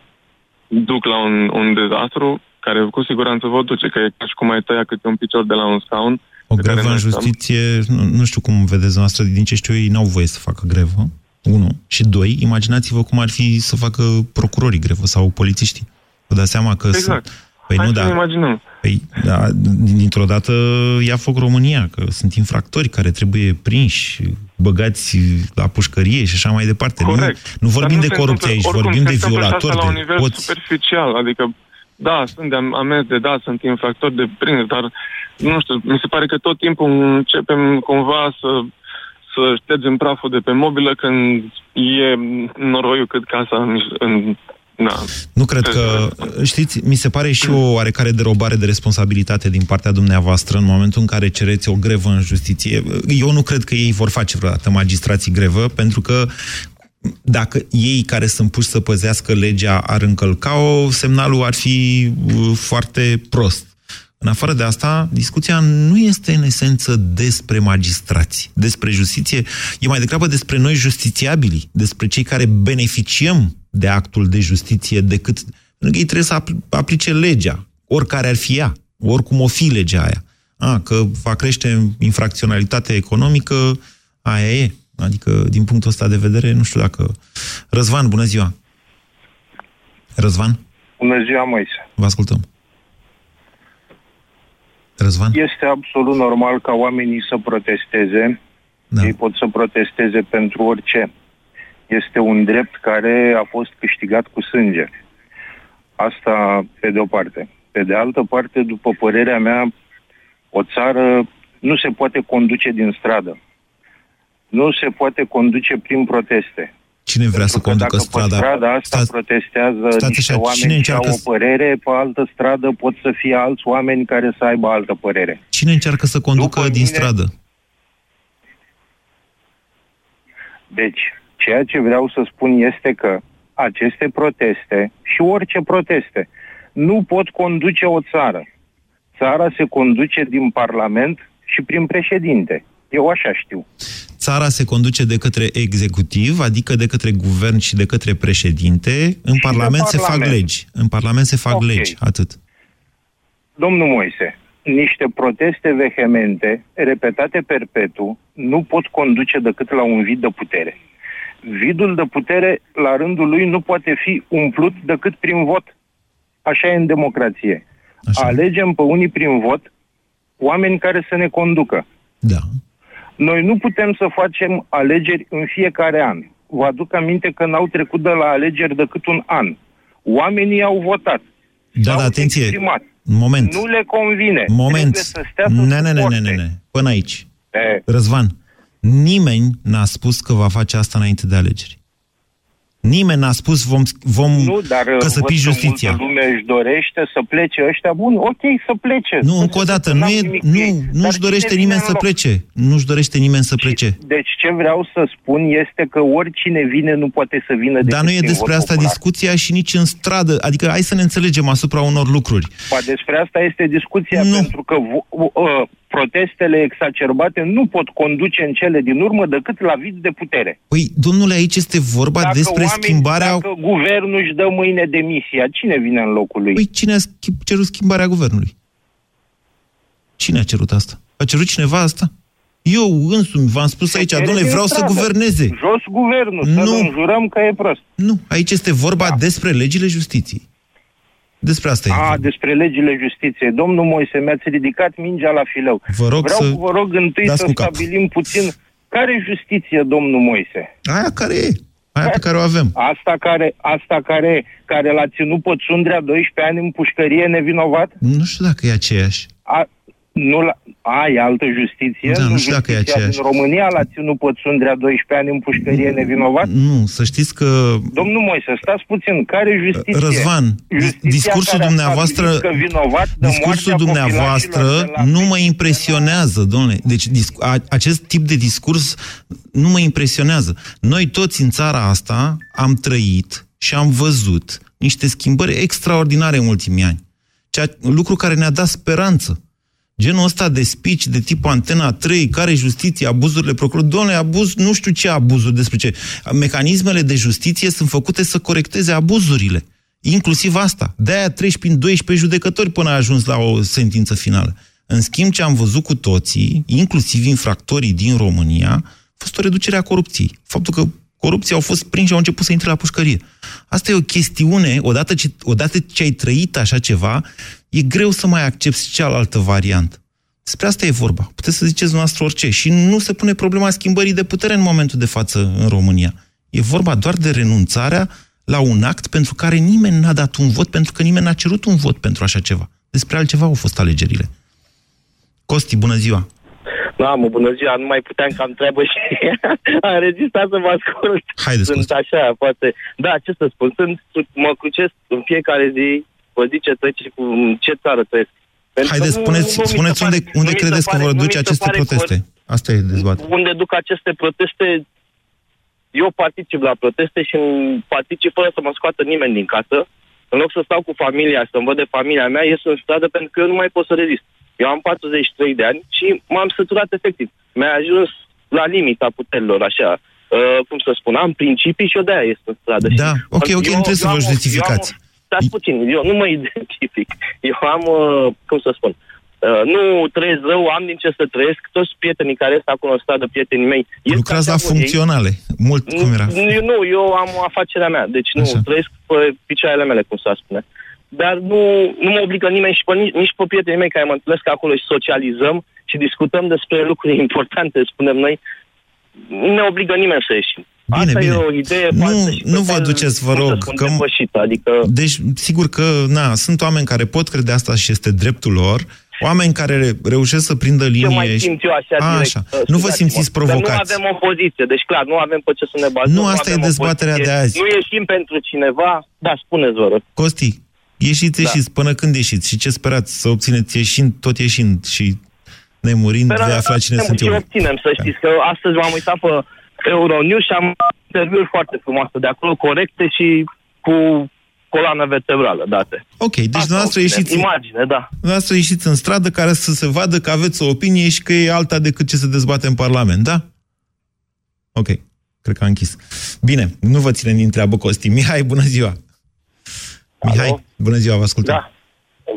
Speaker 11: duc la un, un dezastru care cu siguranță vă duce, că e ca și cum ai tăia câte un picior de la un scaun.
Speaker 2: O grevă în justiție, nu, nu știu cum vedeți noastră, din ce știu eu, ei n-au voie să facă grevă, unu. Și doi, imaginați-vă cum ar fi să facă procurorii grevă sau polițiștii. Vă dați seama că
Speaker 11: exact.
Speaker 2: sunt
Speaker 11: Păi Hai nu, da. imaginăm.
Speaker 2: Păi, da, dintr-o dată ia foc România, că sunt infractori care trebuie prinși, băgați la pușcărie și așa mai departe.
Speaker 11: Corect.
Speaker 2: Nu, nu vorbim de corupție aici, vorbim de violatori.
Speaker 11: la un nivel poți... superficial, adică da, sunt de amenzi de da, sunt infractori de prins, dar nu știu, mi se pare că tot timpul începem cumva să să ștergem praful de pe mobilă când e noroiul cât casa în, în da.
Speaker 2: Nu cred că... Știți, mi se pare și o oarecare derobare de responsabilitate din partea dumneavoastră în momentul în care cereți o grevă în justiție. Eu nu cred că ei vor face vreodată magistrații grevă, pentru că dacă ei care sunt puși să păzească legea ar încălca-o, semnalul ar fi uh, foarte prost. În afară de asta, discuția nu este în esență despre magistrați, despre justiție, e mai degrabă despre noi justițiabili, despre cei care beneficiem de actul de justiție decât... Pentru că ei trebuie să aplice legea, oricare ar fi ea, oricum o fi legea aia. A, că va crește infracționalitatea economică, aia e. Adică, din punctul ăsta de vedere, nu știu dacă... Răzvan, bună ziua! Răzvan?
Speaker 12: Bună ziua, Moise!
Speaker 2: Vă ascultăm. Răzvan?
Speaker 12: Este absolut normal ca oamenii să protesteze. Da. Ei pot să protesteze pentru orice. Este un drept care a fost câștigat cu sânge. Asta pe de o parte. Pe de altă parte, după părerea mea, o țară nu se poate conduce din stradă. Nu se poate conduce prin proteste.
Speaker 2: Cine vrea să conducă
Speaker 12: dacă
Speaker 2: strada?
Speaker 12: Pe strada asta
Speaker 2: Stați-
Speaker 12: protestează
Speaker 2: stați
Speaker 12: niște
Speaker 2: așa,
Speaker 12: oameni
Speaker 2: cine
Speaker 12: și au
Speaker 2: încearcă
Speaker 12: o
Speaker 2: să-
Speaker 12: părere, pe altă stradă pot să fie alți oameni care să aibă altă părere.
Speaker 2: Cine încearcă să conducă
Speaker 12: După
Speaker 2: din
Speaker 12: mine-
Speaker 2: stradă?
Speaker 12: Deci, ceea ce vreau să spun este că aceste proteste și orice proteste nu pot conduce o țară. Țara se conduce din Parlament și prin președinte. Eu așa știu.
Speaker 2: Țara se conduce de către executiv, adică de către guvern și de către președinte. În
Speaker 12: de
Speaker 2: Parlament se fac
Speaker 12: Parlament.
Speaker 2: legi. În Parlament se fac
Speaker 12: Ok.
Speaker 2: legi. Atât.
Speaker 12: Domnul Moise, niște proteste vehemente, repetate perpetu, nu pot conduce decât la un vid de putere. Vidul de putere, la rândul lui, nu poate fi umplut decât prin vot. Așa e în democrație.
Speaker 2: Așa.
Speaker 12: Alegem pe unii prin vot oameni care să ne conducă.
Speaker 2: Da.
Speaker 12: Noi nu putem să facem alegeri în fiecare an. Vă aduc aminte că n-au trecut de la alegeri decât un an. Oamenii au votat.
Speaker 2: Da,
Speaker 12: s-au
Speaker 2: da, atenție.
Speaker 12: exprimat.
Speaker 2: Moment.
Speaker 12: Nu le convine.
Speaker 2: Moment.
Speaker 12: Trebuie să stea să
Speaker 2: Ne, ne, ne, ne,
Speaker 12: suporte.
Speaker 2: ne, ne. Până aici.
Speaker 12: E,
Speaker 2: Răzvan, nimeni n-a spus că va face asta înainte de alegeri. Nimeni n-a spus vom, vom
Speaker 12: nu, dar
Speaker 2: căsăpi
Speaker 12: văd că
Speaker 2: justiția.
Speaker 12: multă lume își dorește să plece ăștia. Bun, ok, să plece.
Speaker 2: Nu,
Speaker 12: Să
Speaker 2: încă o
Speaker 12: se
Speaker 2: dată,
Speaker 12: ducă,
Speaker 2: nu
Speaker 12: n-am
Speaker 2: e,
Speaker 12: nimic cu
Speaker 2: nu,
Speaker 12: ei.
Speaker 2: nu-și
Speaker 12: Dar
Speaker 2: dorește
Speaker 12: cine
Speaker 2: nimeni
Speaker 12: vine
Speaker 2: să
Speaker 12: în loc?
Speaker 2: plece. Nu-și dorește nimeni să plece.
Speaker 12: Deci ce vreau să spun este că oricine vine nu poate să vină
Speaker 2: Dar nu e
Speaker 12: prin
Speaker 2: despre
Speaker 12: vot
Speaker 2: asta
Speaker 12: popular.
Speaker 2: discuția și nici în stradă. Adică hai să ne înțelegem asupra unor lucruri.
Speaker 12: Ba, despre asta este discuția,
Speaker 2: Nu.
Speaker 12: pentru că vo- uh, protestele exacerbate nu pot conduce în cele din urmă decât la vid de putere.
Speaker 2: Păi, domnule, aici este vorba
Speaker 12: Dacă
Speaker 2: despre
Speaker 12: oamenii-
Speaker 2: schimbarea...
Speaker 12: Dacă guvernul își dă mâine demisia, cine vine în locul lui?
Speaker 2: Păi cine a schi- cerut schimbarea guvernului? Cine a cerut asta? A cerut cineva asta? Eu însumi v-am spus aici,
Speaker 12: Cere
Speaker 2: domnule,
Speaker 12: din
Speaker 2: vreau să
Speaker 12: stradă.
Speaker 2: guverneze.
Speaker 12: Jos guvernul,
Speaker 2: Nu.
Speaker 12: să-l înjurăm că e prost.
Speaker 2: Nu, aici este vorba
Speaker 12: Da.
Speaker 2: despre legile justiției. Despre asta e.
Speaker 12: A,
Speaker 2: vorba.
Speaker 12: despre legile justiției. Domnul Moise, mi-ați ridicat mingea la fileu.
Speaker 2: Vă rog
Speaker 12: Vreau,
Speaker 2: să
Speaker 12: vă rog întâi
Speaker 2: dați
Speaker 12: să
Speaker 2: cu cap.
Speaker 12: stabilim puțin care e justiție, domnul Moise.
Speaker 2: Aia care e. Aia pe care o avem.
Speaker 12: Asta care, asta care, care l-a ținut pe Țundrea 12 ani în pușcărie nevinovat?
Speaker 2: Nu știu dacă e aceeași.
Speaker 12: A, nu la, a, e altă justiție?
Speaker 2: Da, nu știu dacă e
Speaker 12: justiția
Speaker 2: aceeași.
Speaker 12: din România l-a ținut pe Țundrea 12 ani în pușcărie nevinovat?
Speaker 2: Nu, să știți că
Speaker 12: Domnul Moise, stați puțin, care e justiție?
Speaker 2: Răzvan,
Speaker 12: Justiția
Speaker 2: discursul
Speaker 12: care a
Speaker 2: dumneavoastră,
Speaker 12: stabilit că vinovat de
Speaker 2: discursul
Speaker 12: moartea
Speaker 2: dumneavoastră
Speaker 12: copilașilor de la
Speaker 2: nu mă
Speaker 12: Pitești
Speaker 2: impresionează, domnule. Deci dis- a, acest tip de discurs nu mă impresionează. Noi toți în țara asta am trăit și am văzut niște schimbări extraordinare în ultimii ani. Ceea, lucru care ne-a dat speranță. Genul ăsta de speech de tip Antena 3, care e justiție, abuzurile procurorului. Domnule, abuz, nu știu ce abuzuri, despre ce. Mecanismele de justiție sunt făcute să corecteze abuzurile. Inclusiv asta. De-aia treci prin 12 judecători până ai ajuns la o sentință finală. În schimb, ce am văzut cu toții, inclusiv infractorii din România, a fost o reducere a corupției. Faptul că corupții au fost prinși și au început să intre la pușcărie. Asta e o chestiune, odată ce, odată ce ai trăit așa ceva, e greu să mai accepti cealaltă variantă. Despre asta e vorba. Puteți să ziceți noastră orice. Și nu se pune problema schimbării de putere în momentul de față în România. E vorba doar de renunțarea la un act pentru care nimeni n-a dat un vot, pentru că nimeni n-a cerut un vot pentru așa ceva. Despre altceva au fost alegerile. Costi, bună ziua!
Speaker 13: Da, mă, bună ziua, nu mai puteam că am treabă și am rezistat să vă ascult.
Speaker 2: Haideți,
Speaker 13: Sunt
Speaker 2: Costi.
Speaker 13: așa, poate... Da, ce să spun, sunt, mă crucesc în fiecare zi, vă zic ce trece, cu ce țară trăiesc. Pentru că
Speaker 2: Haideți,
Speaker 13: nu-
Speaker 2: spuneți,
Speaker 13: nu mi se
Speaker 2: spuneți
Speaker 13: pare-
Speaker 2: unde,
Speaker 13: nu
Speaker 2: unde
Speaker 13: mi se
Speaker 2: credeți că
Speaker 13: pare-
Speaker 2: vor
Speaker 13: nu mi
Speaker 2: duce
Speaker 13: se
Speaker 2: aceste
Speaker 13: pare
Speaker 2: proteste. Asta e dezbaterea.
Speaker 13: unde duc aceste proteste, eu particip la proteste și particip fără să mă scoată nimeni din casă. În loc să stau cu familia, să-mi văd de familia mea, ies în stradă pentru că eu nu mai pot să rezist. Eu am 43 de ani și m-am săturat efectiv. Mi-a ajuns la limita puterilor, așa. Uh, cum să spun, am principii și eu de-aia ies în stradă.
Speaker 2: Da,
Speaker 13: Și
Speaker 2: ok, ok, nu trebuie să
Speaker 13: am
Speaker 2: vă
Speaker 13: o-
Speaker 2: justificați.
Speaker 13: Eu am, o- stați puțin, eu nu mă identific. Eu am, uh, cum să spun, uh, nu trăiesc rău, am din ce să trăiesc. Toți prietenii care sunt acolo în stradă, prietenii mei, ies
Speaker 2: Lucrați la
Speaker 13: așa cu ei.
Speaker 2: funcționale. Mult, cum era?
Speaker 13: Nu, nu, eu am o afacerea mea, deci nu,
Speaker 2: Așa.
Speaker 13: trăiesc pe picioarele mele, cum s-ar spune. Dar nu, nu mă obligă nimeni și pe, nici, nici pe prietenii mei care mă întâlnesc acolo și socializăm și discutăm despre lucruri importante, spunem noi, nu ne obligă nimeni să ieșim.
Speaker 2: Bine,
Speaker 13: Asta
Speaker 2: bine.
Speaker 13: e o idee
Speaker 2: Nu-
Speaker 13: falsă și
Speaker 2: nu vă
Speaker 13: total,
Speaker 2: duceți, vă
Speaker 13: cum să
Speaker 2: rog,
Speaker 13: spun,
Speaker 2: că-
Speaker 13: depășită, adică...
Speaker 2: Deci, sigur că, na, sunt oameni care pot crede asta și este dreptul lor, Oameni care reușesc să prindă linie... Ce
Speaker 13: mai simt eu așa
Speaker 2: A,
Speaker 13: direct?
Speaker 2: așa. Nu vă simțiți provocați.
Speaker 13: nu avem opoziție, deci clar, nu avem pe ce să ne bazăm.
Speaker 2: Nu, asta e dezbaterea
Speaker 13: opoziție.
Speaker 2: de azi.
Speaker 13: Nu ieșim pentru cineva. Da, spuneți, vă rog.
Speaker 2: Costi, ieșiți,
Speaker 13: Da.
Speaker 2: ieșiți. Până când ieșiți? Și ce sperați să obțineți ieșind, tot ieșind și nemurind,
Speaker 13: Sperăm
Speaker 2: vei afla cine
Speaker 13: să
Speaker 2: sunt
Speaker 13: și
Speaker 2: eu.
Speaker 13: obținem, să știți, că astăzi m-am uitat pe Euronews și am interviuri foarte frumoase de acolo, corecte și cu coloană vertebrală date.
Speaker 2: Ok, deci dumneavoastră ieșiți,
Speaker 13: Imagine, da.
Speaker 2: dumneavoastră ieșiți în stradă care să se vadă că aveți o opinie și că e alta decât ce se dezbate în Parlament, da? Ok, cred că a închis. Bine, nu vă ținem din treabă, Costi. Mihai, bună ziua! Mihai, bună ziua, vă ascultăm.
Speaker 14: Da.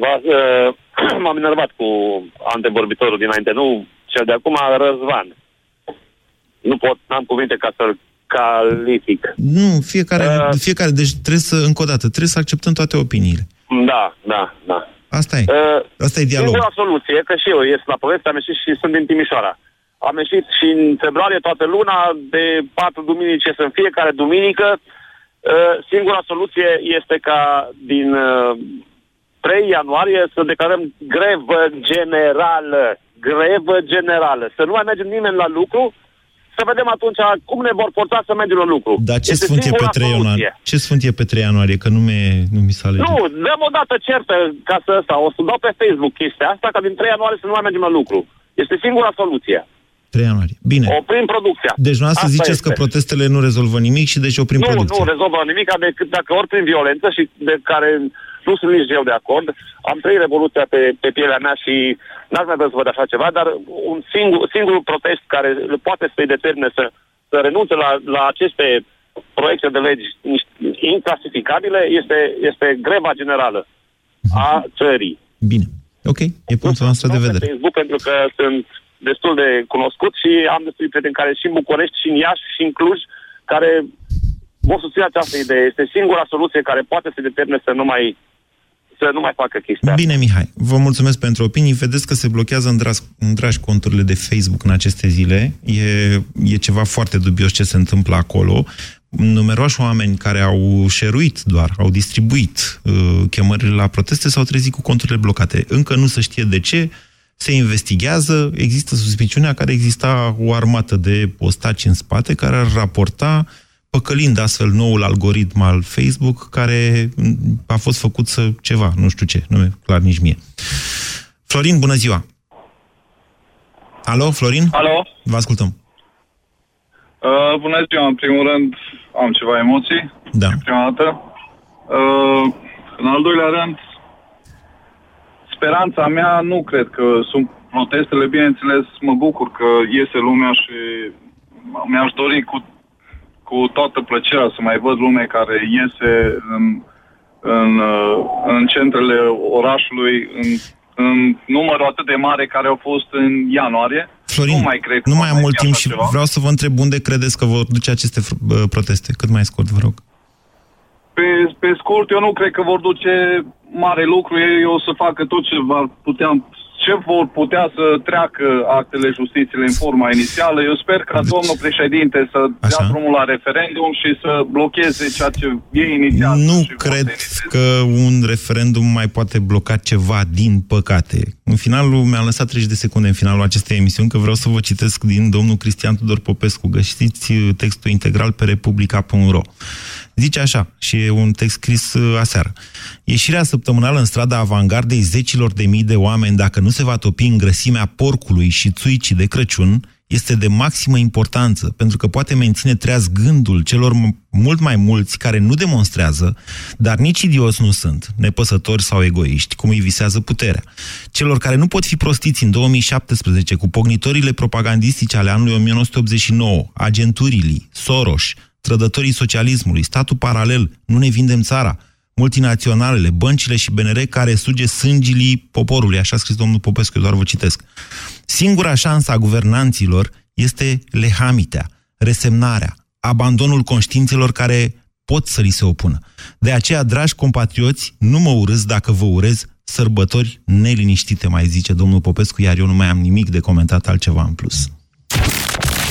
Speaker 14: V-a- uh, M-am enervat cu antevorbitorul dinainte, nu cel de acum, Răzvan. Nu pot, n-am cuvinte ca să-l calific.
Speaker 2: Nu, fiecare,
Speaker 14: Uh,
Speaker 2: fiecare, deci trebuie să, încă o dată, trebuie să acceptăm toate opiniile.
Speaker 14: Da, da, da.
Speaker 2: Asta e.
Speaker 14: Uh,
Speaker 2: Asta e dialog.
Speaker 14: Singura soluție, că și eu ies la poveste, am ieșit și sunt din Timișoara. Am ieșit și în februarie toată luna, de patru duminice sunt fiecare duminică. Uh, Singura soluție este ca din uh, 3 ianuarie să declarăm grevă generală. Grevă generală. Să nu mai mergem nimeni la lucru, să vedem atunci cum ne vor forța să mergem la lucru.
Speaker 2: Dar ce
Speaker 14: Este
Speaker 2: sfânt e pe
Speaker 14: singura
Speaker 2: 3
Speaker 14: soluție.
Speaker 2: ianuarie? Ce sfânt e pe 3 ianuarie? Că nu, mi nu mi s-a ales.
Speaker 14: Nu, dăm o dată certă ca să asta. O să dau pe Facebook chestia asta, ca din 3 ianuarie să nu mai mergem la lucru. Este singura soluție.
Speaker 2: 3 ianuarie. Bine.
Speaker 14: Oprim producția.
Speaker 2: Deci nu să
Speaker 14: Asta
Speaker 2: ziceți că
Speaker 14: este.
Speaker 2: protestele nu rezolvă nimic și deci oprim
Speaker 14: nu,
Speaker 2: producția.
Speaker 14: nu rezolvă nimic decât dacă ori prin violență și de care nu sunt nici eu de acord. Am trăit revoluția pe, pe pielea mea și n-aș mai vrea să văd așa ceva, dar un singur, singur protest care poate să-i determine să, să renunțe la, la aceste proiecte de legi niște inclasificabile este, este greva generală a țării.
Speaker 2: Bine. Ok, e punctul nostru de
Speaker 14: pe
Speaker 2: vedere.
Speaker 14: Facebook pentru că sunt destul de cunoscut și am destui prieteni care și în București, și în Iași, și în Cluj, care vor susține această idee. Este singura soluție care poate să determine să nu mai, să nu mai facă chestia.
Speaker 2: Bine, Mihai, vă mulțumesc pentru opinii. Vedeți că se blochează în dragi, în dragi conturile de Facebook în aceste zile. E, e ceva foarte dubios ce se întâmplă acolo. Numeroși oameni care au șeruit doar, au distribuit uh, chemările la proteste s-au trezit cu conturile blocate. Încă nu se știe de ce, se investigează, există suspiciunea care exista o armată de ostaci în spate care ar raporta păcălind astfel noul algoritm al Facebook, care a fost făcut să ceva, nu știu ce, nu e clar nici mie. Florin, bună ziua! Alo, Florin?
Speaker 15: Alo?
Speaker 2: Vă ascultăm.
Speaker 15: Uh, bună ziua, în primul rând am ceva emoții.
Speaker 2: Da.
Speaker 15: Prima dată. Uh, în al doilea rând, speranța mea nu cred că sunt protestele, bineînțeles, mă bucur că iese lumea și mi-aș dori cu, cu toată plăcerea să mai văd lume care iese în, în, uh, în centrele orașului în, în numărul atât de mare care au fost în ianuarie.
Speaker 2: Florin,
Speaker 15: nu mai cred că
Speaker 2: nu
Speaker 15: va
Speaker 2: mai am
Speaker 15: mai
Speaker 2: mult
Speaker 15: fi
Speaker 2: timp
Speaker 15: așa
Speaker 2: și
Speaker 15: ceva.
Speaker 2: vreau să vă întreb unde credeți că vor duce aceste fr- bă, proteste. Cât mai scurt, vă rog.
Speaker 15: Pe, pe scurt, eu nu cred că vor duce mare lucru. Ei o să facă tot ce vor putea, ce vor putea să treacă actele justiției în forma inițială. Eu sper ca
Speaker 2: Deci-
Speaker 15: domnul președinte să dea drumul la referendum și să blocheze ceea ce e inițial.
Speaker 2: Nu cred că un referendum mai poate bloca ceva, din păcate. În finalul, mi-am lăsat 30 de secunde în finalul acestei emisiuni, că vreau să vă citesc din domnul Cristian Tudor Popescu. Găsiți uh, textul integral pe republica.ro. Zice așa, și e un text scris uh, aseară. Ieșirea săptămânală în strada avangardei zecilor de mii de oameni, dacă nu se va topi în grăsimea porcului și țuicii de Crăciun, este de maximă importanță, pentru că poate menține treaz gândul celor m- mult mai mulți care nu demonstrează, dar nici idioți nu sunt, nepăsători sau egoiști, cum îi visează puterea. Celor care nu pot fi prostiți în 2017 cu pognitorile propagandistice ale anului 1989, agenturii, Soros, trădătorii socialismului, statul paralel, nu ne vindem țara, multinaționalele, băncile și BNR care suge sângilii poporului, așa a scris domnul Popescu, eu doar vă citesc. Singura șansă a guvernanților este lehamitea, resemnarea, abandonul conștiințelor care pot să li se opună. De aceea, dragi compatrioți, nu mă urâți dacă vă urez sărbători neliniștite, mai zice domnul Popescu, iar eu nu mai am nimic de comentat altceva în plus.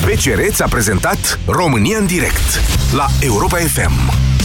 Speaker 1: BCR ți-a prezentat România în direct la Europa FM